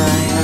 cry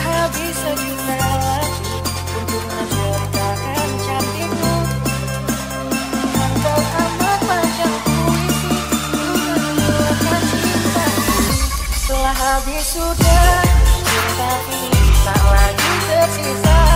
Habis bisa dirawat Untuk menceritakan cantikmu Engkau amat macam puisi Untuk menyuarakan cintaku Setelah habis sudah Tapi tak lagi tersisa.